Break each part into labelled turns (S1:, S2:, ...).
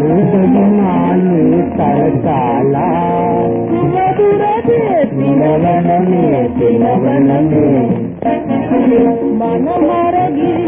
S1: රූපමානී තලසාලා
S2: මధుරදේ
S1: පිනවනනේ පිනවනනේ
S2: මනමරගී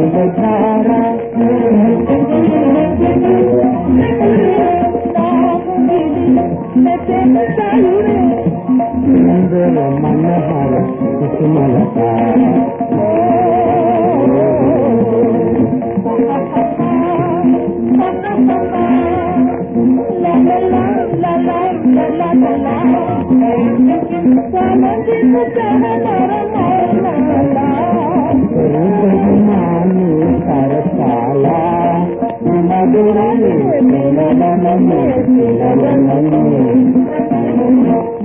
S1: மன்னகால சுமலதா
S2: சமதி சம நரமா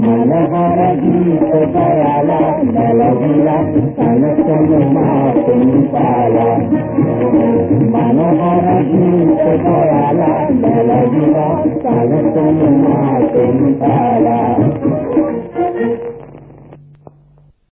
S1: ಮನಹರ ಗೀತ ಬಯಲ
S2: ಬಲಗಿಲ
S1: ಕನಸನು ಮಾತಿಂಪಾಲ ಮನಹರ ಗೀತ ಬಯಲ
S2: ಬಲಗಿಲ ಕನಸನು
S1: ಮಾತಿಂಪಾಲ